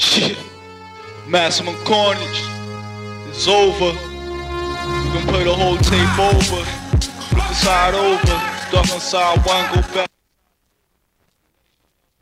Shit. Maximum carnage. It's over. We can play the whole tape over. Flip the side over. Stuck on side one, go back.